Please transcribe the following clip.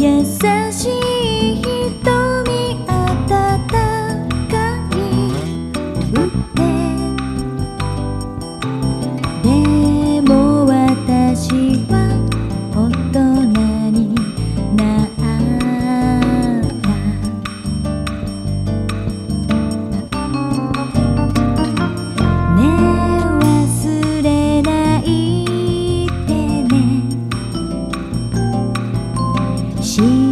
也相信。sim